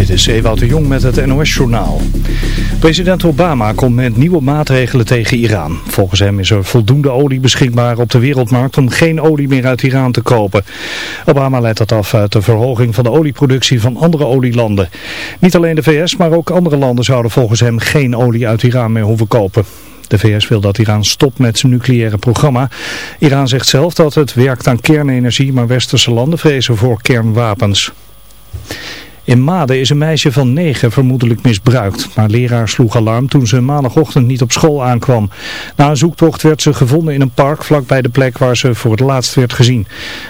Dit is Ewout de Jong met het NOS-journaal. President Obama komt met nieuwe maatregelen tegen Iran. Volgens hem is er voldoende olie beschikbaar op de wereldmarkt om geen olie meer uit Iran te kopen. Obama leidt dat af uit de verhoging van de olieproductie van andere olielanden. Niet alleen de VS, maar ook andere landen zouden volgens hem geen olie uit Iran meer hoeven kopen. De VS wil dat Iran stopt met zijn nucleaire programma. Iran zegt zelf dat het werkt aan kernenergie, maar westerse landen vrezen voor kernwapens. In Maden is een meisje van negen vermoedelijk misbruikt. Maar leraar sloeg alarm toen ze maandagochtend niet op school aankwam. Na een zoektocht werd ze gevonden in een park vlakbij de plek waar ze voor het laatst werd gezien.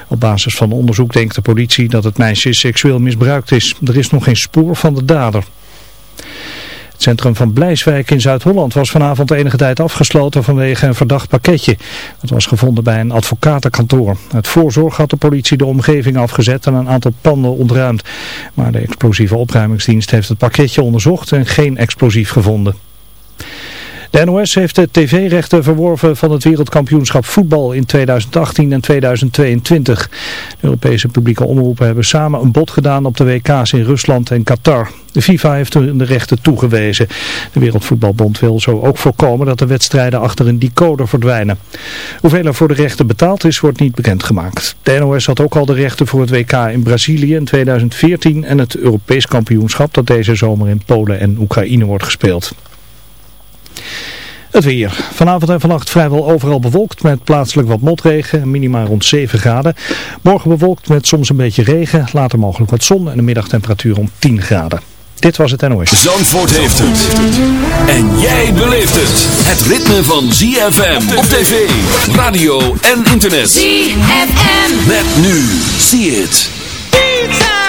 Op basis van onderzoek denkt de politie dat het meisje seksueel misbruikt is. Er is nog geen spoor van de dader. Het centrum van Blijswijk in Zuid-Holland was vanavond enige tijd afgesloten vanwege een verdacht pakketje. Dat was gevonden bij een advocatenkantoor. Uit voorzorg had de politie de omgeving afgezet en een aantal panden ontruimd. Maar de explosieve opruimingsdienst heeft het pakketje onderzocht en geen explosief gevonden. De NOS heeft de tv-rechten verworven van het wereldkampioenschap voetbal in 2018 en 2022. De Europese publieke omroepen hebben samen een bod gedaan op de WK's in Rusland en Qatar. De FIFA heeft de rechten toegewezen. De Wereldvoetbalbond wil zo ook voorkomen dat de wedstrijden achter een decoder verdwijnen. Hoeveel er voor de rechten betaald is, wordt niet bekendgemaakt. De NOS had ook al de rechten voor het WK in Brazilië in 2014 en het Europees kampioenschap dat deze zomer in Polen en Oekraïne wordt gespeeld. Het weer. Vanavond en vannacht vrijwel overal bewolkt met plaatselijk wat motregen, minimaal rond 7 graden. Morgen bewolkt met soms een beetje regen, later mogelijk wat zon en een middagtemperatuur om 10 graden. Dit was het NOS. Zandvoort heeft het. En jij beleeft het. Het ritme van ZFM op tv, radio en internet. ZFM. Met nu. See it.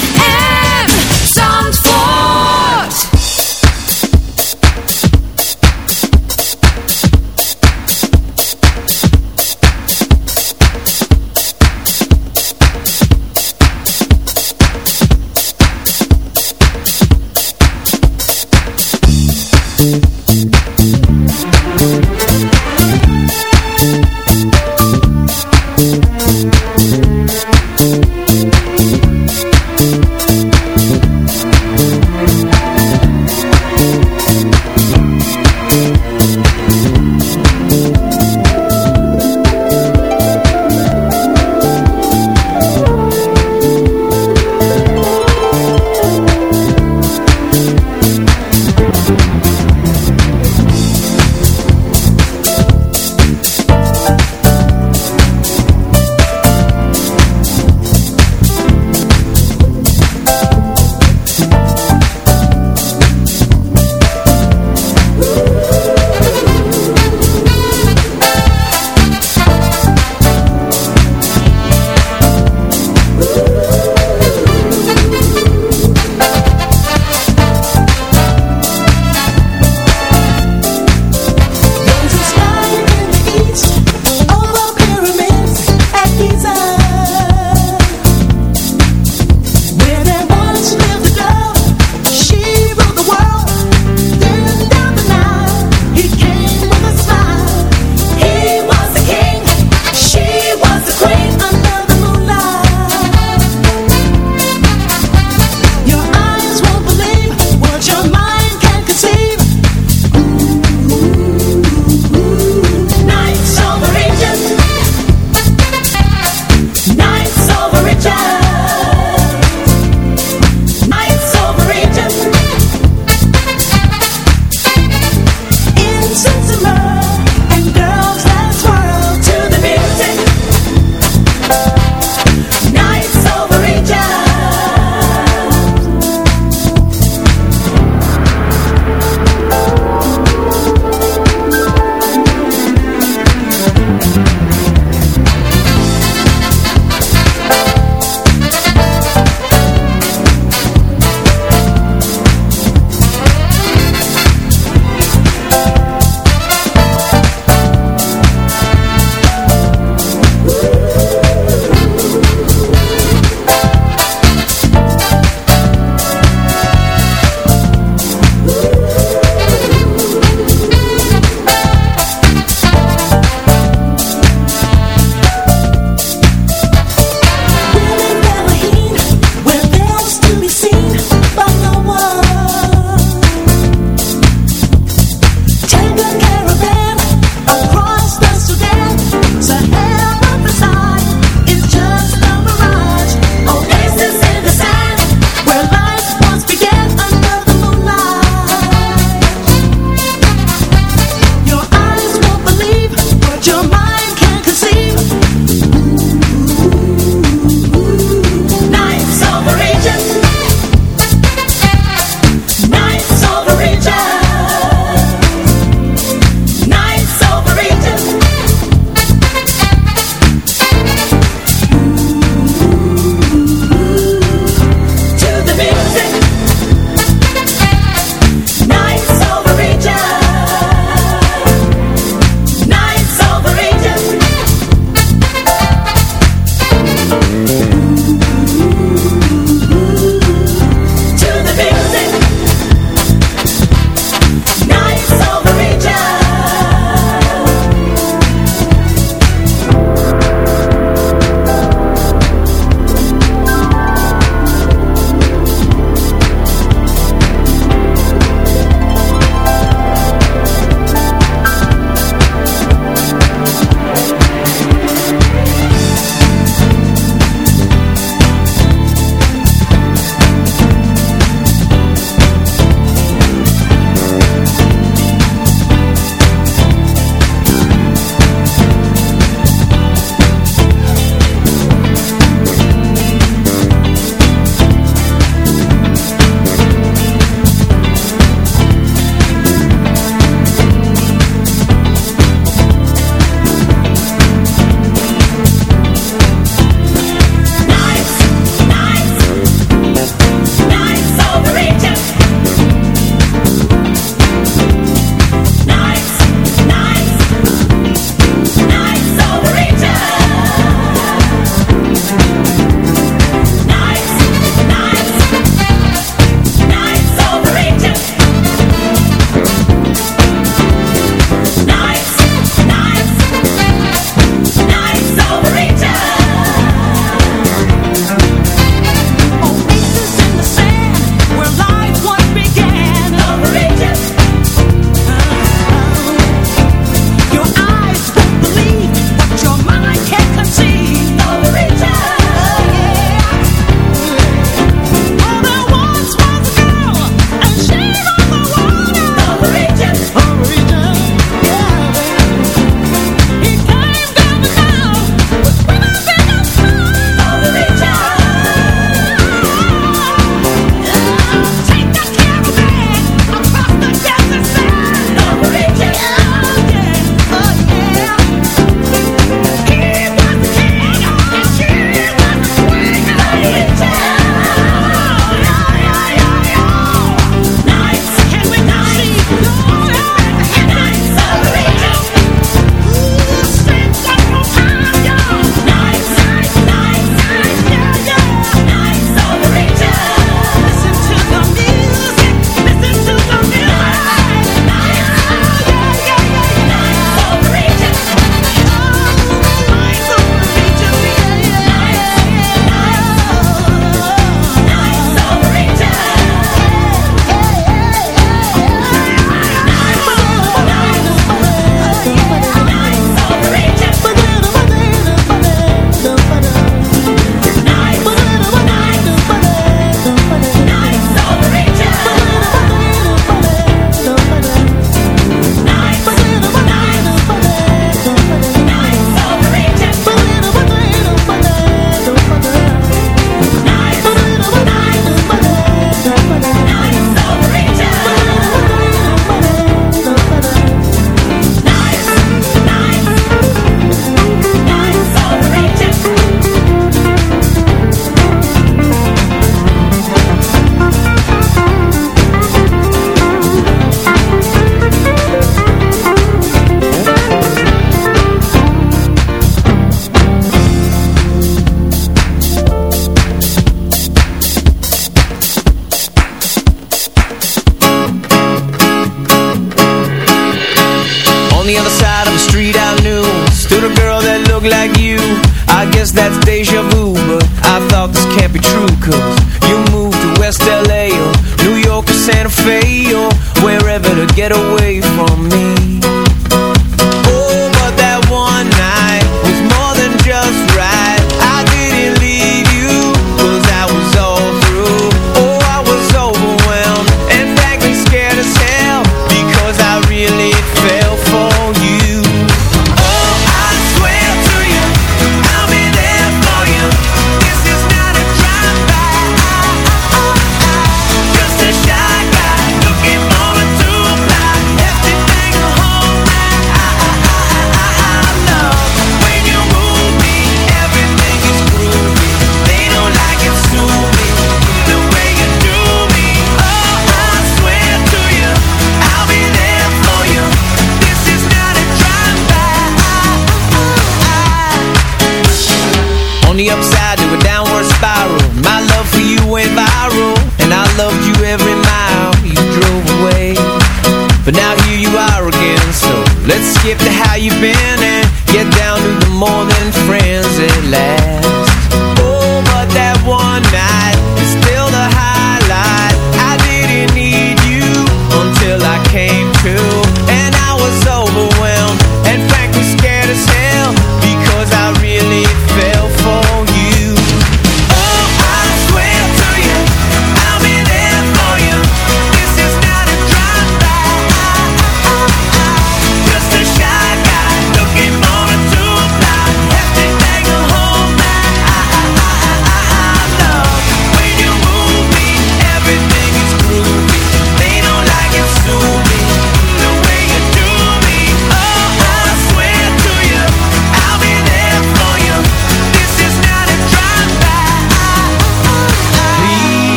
ZFM.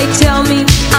they tell me.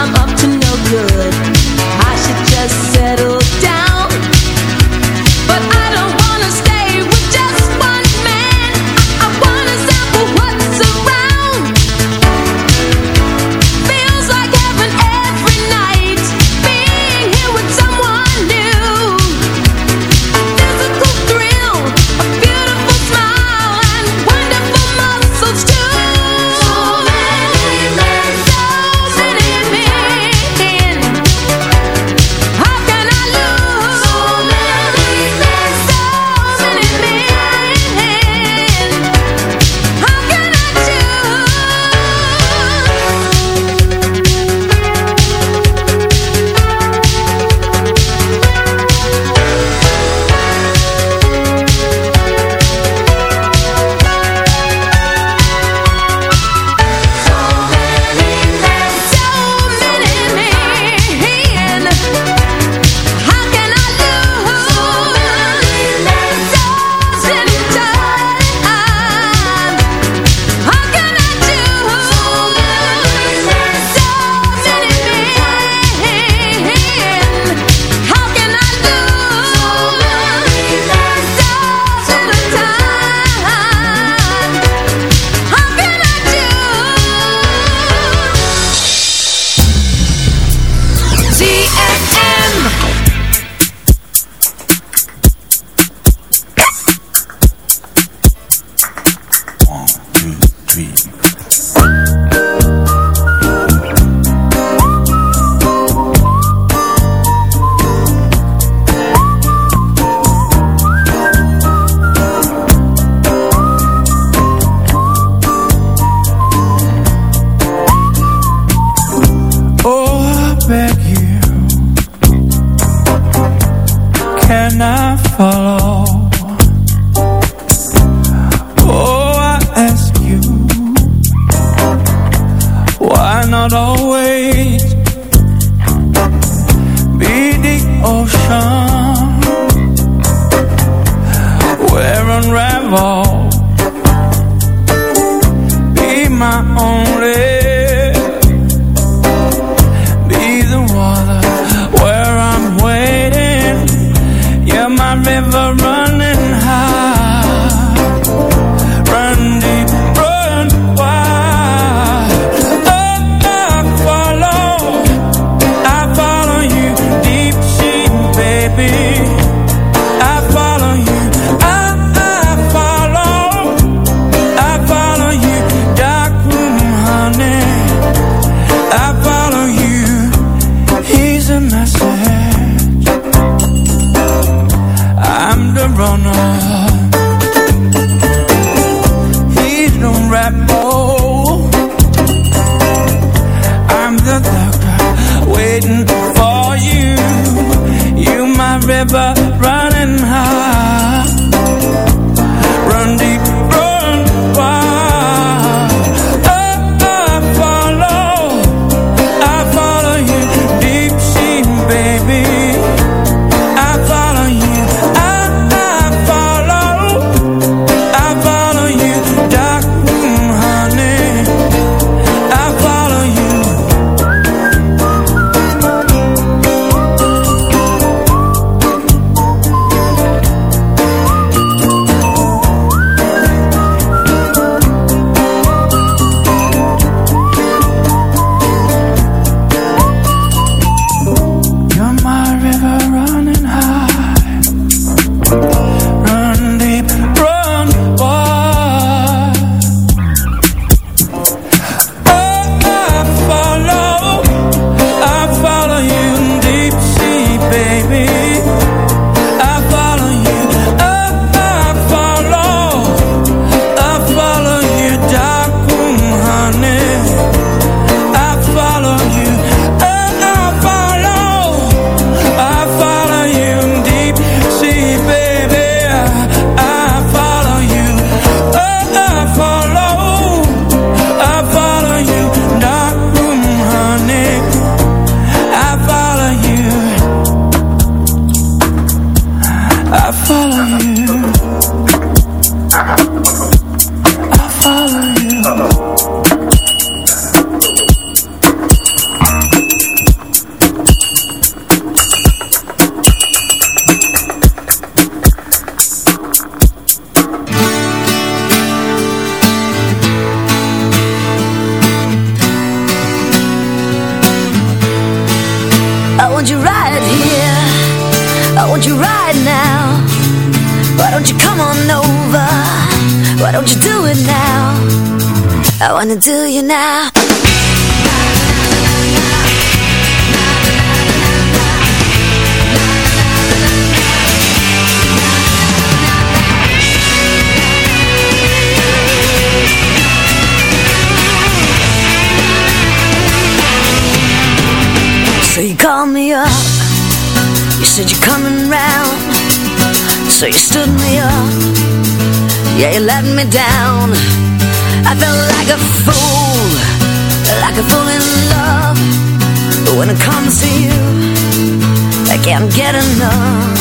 Yeah, you let me down. I felt like a fool Like a fool in love. But when it comes to you I can't get enough